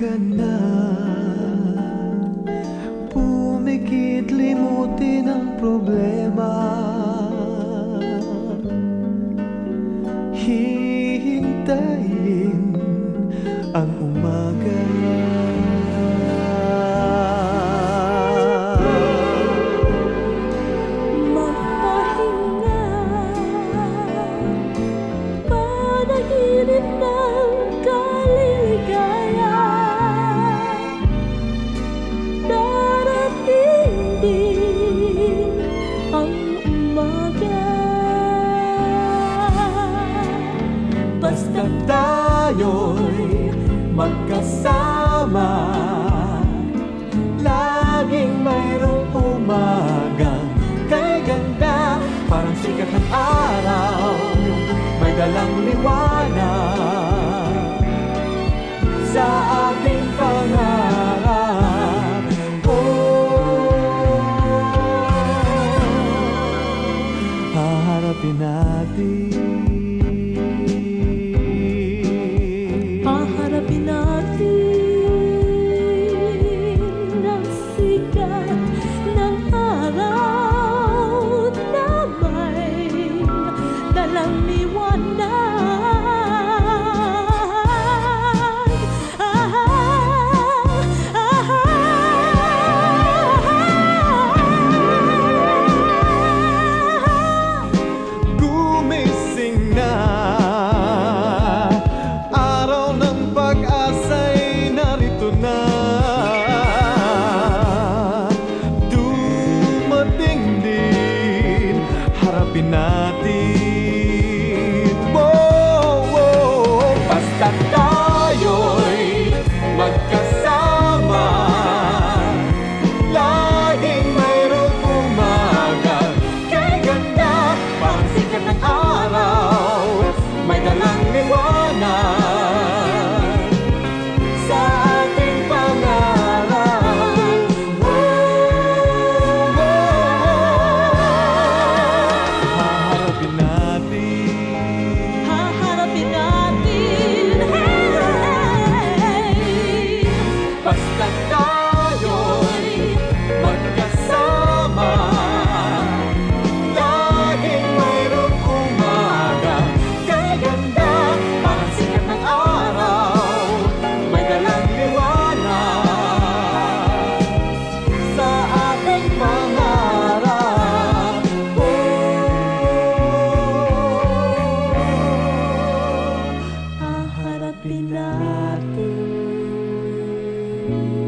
Enough. pagdain ang umayon. Basta tayo'y magkasama. Laging mayroong umagang kay ganda Parang sikat ng araw May dalang liwanag. Sa ating pangarap oh, Haharapin natin Harapin natin. Wow, wow, Basta tayo'y magkasama. Laging mayroong umaga. Kay ganda Parang sikat ng araw. May dalang liwanag oh, Haharapin natin